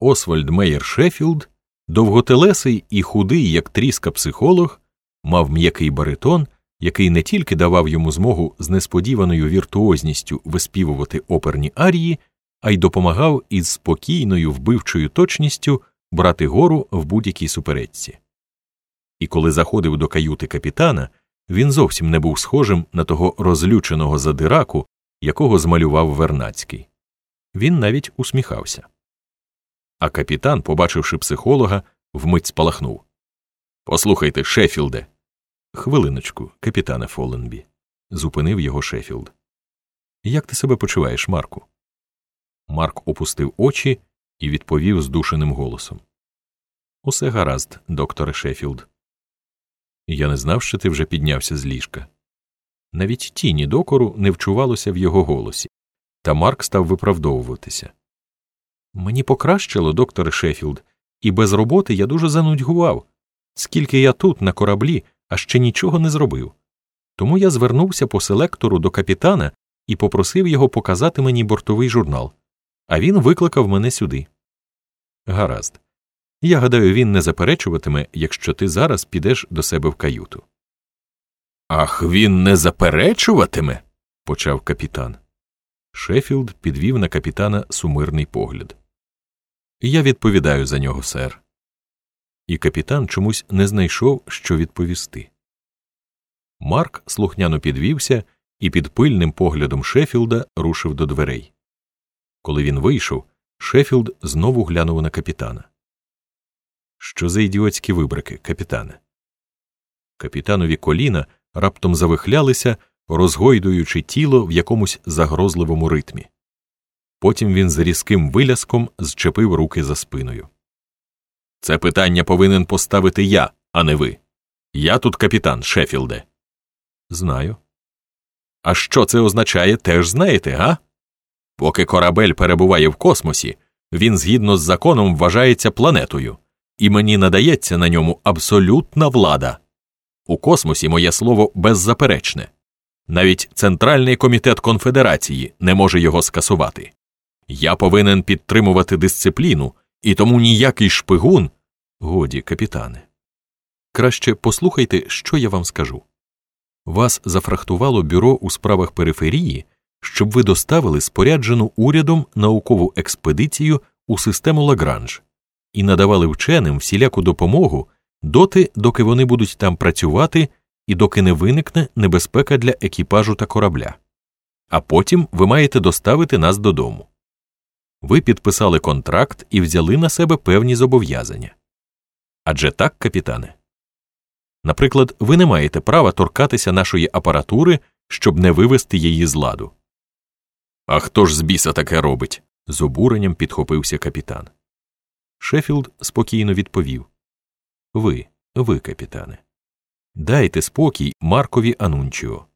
Освальд Мейер Шеффілд, довготелесий і худий, як тріска психолог, мав м'який баритон, який не тільки давав йому змогу з несподіваною віртуозністю виспівувати оперні арії, а й допомагав із спокійною вбивчою точністю брати гору в будь-якій суперечці. І коли заходив до каюти капітана, він зовсім не був схожим на того розлюченого задираку, якого змалював Вернацький. Він навіть усміхався. А капітан, побачивши психолога, вмить спалахнув. Послухайте, Шефілде. Хвилиночку, капітане Фоленбі, зупинив його Шефілд. Як ти себе почуваєш, Марку? Марк опустив очі і відповів здушеним голосом. Усе гаразд, докторе Шефілд. Я не знав, що ти вже піднявся з ліжка. Навіть тіні докору не вчувалося в його голосі, та Марк став виправдовуватися. Мені покращало, докторе Шефілд, і без роботи я дуже занудьгував. Скільки я тут, на кораблі, а ще нічого не зробив. Тому я звернувся по селектору до капітана і попросив його показати мені бортовий журнал, а він викликав мене сюди. Гаразд. Я гадаю, він не заперечуватиме, якщо ти зараз підеш до себе в каюту. Ах, він не заперечуватиме. почав капітан. Шеффілд підвів на капітана сумирний погляд. Я відповідаю за нього, сер. І капітан чомусь не знайшов, що відповісти. Марк слухняно підвівся і під пильним поглядом Шеффілда рушив до дверей. Коли він вийшов, Шеффілд знову глянув на капітана. Що за ідіотські вибрики, капітане? Капітанові коліна раптом завихлялися, розгойдуючи тіло в якомусь загрозливому ритмі. Потім він з різким виляском зчепив руки за спиною. Це питання повинен поставити я, а не ви. Я тут капітан Шеффілде. Знаю. А що це означає, теж знаєте, га? Поки корабель перебуває в космосі, він згідно з законом вважається планетою, і мені надається на ньому абсолютна влада. У космосі моє слово беззаперечне. Навіть Центральний комітет конфедерації не може його скасувати. Я повинен підтримувати дисципліну, і тому ніякий шпигун. Годі, капітане. Краще послухайте, що я вам скажу. Вас зафрахтувало бюро у справах периферії, щоб ви доставили споряджену урядом наукову експедицію у систему Лагранж і надавали вченим всіляку допомогу доти, доки вони будуть там працювати і доки не виникне небезпека для екіпажу та корабля. А потім ви маєте доставити нас додому. Ви підписали контракт і взяли на себе певні зобов'язання. Адже так, капітане. Наприклад, ви не маєте права торкатися нашої апаратури, щоб не вивести її з ладу. А хто ж з біса таке робить? з обуренням підхопився капітан. Шеффілд спокійно відповів Ви, ви, капітане. Дайте спокій Маркові Анунчіо.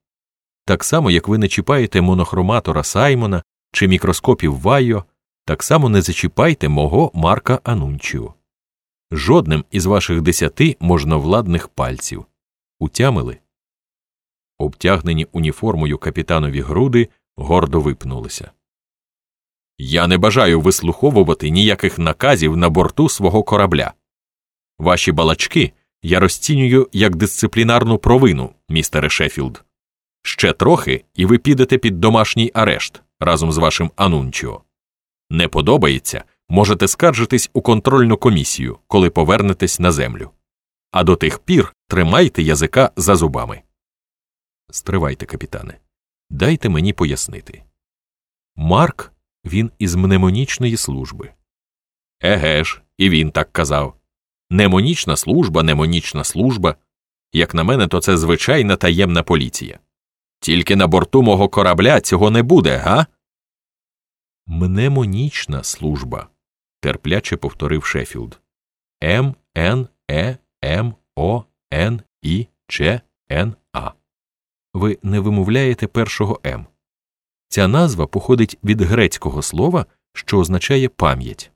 Так само, як ви не чіпаєте монохроматора Саймона чи мікроскопів Вайо, так само не зачіпайте мого Марка Анунчіо. Жодним із ваших десяти можновладних пальців. Утямили? Обтягнені уніформою капітанові груди гордо випнулися. Я не бажаю вислуховувати ніяких наказів на борту свого корабля. Ваші балачки я розцінюю як дисциплінарну провину, містере Шеффілд. Ще трохи, і ви підете під домашній арешт разом з вашим Анунчіо. Не подобається, можете скаржитись у контрольну комісію, коли повернетесь на землю. А до тих пір тримайте язика за зубами. Стривайте, капітане. Дайте мені пояснити. Марк він із мнемонічної служби. Еге ж, і він так казав. Немонічна служба, немонічна служба. Як на мене, то це звичайна таємна поліція. Тільки на борту мого корабля цього не буде, га? Мнемонічна служба, терпляче повторив Шеффілд. М Н Е М О Н І Ч Н А. Ви не вимовляєте першого М. Ця назва походить від грецького слова, що означає пам'ять.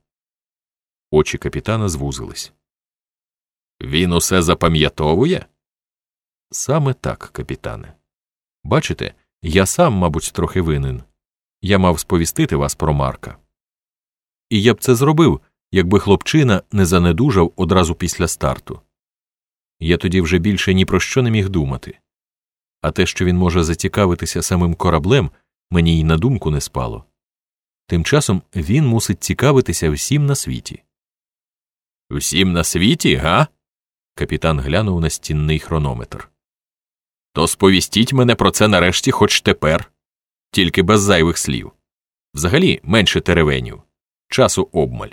Очі капітана звузились. Він усе запам'ятовує? Саме так, капітане. Бачите, я сам, мабуть, трохи винен. Я мав сповістити вас про Марка. І я б це зробив, якби хлопчина не занедужав одразу після старту. Я тоді вже більше ні про що не міг думати, а те, що він може зацікавитися самим кораблем, мені й на думку не спало. Тим часом він мусить цікавитися всім на світі. Всім на світі, га? Капітан глянув на стінний хронометр. То сповістіть мене про це нарешті хоч тепер, тільки без зайвих слів. Взагалі менше теревенів, часу обмаль.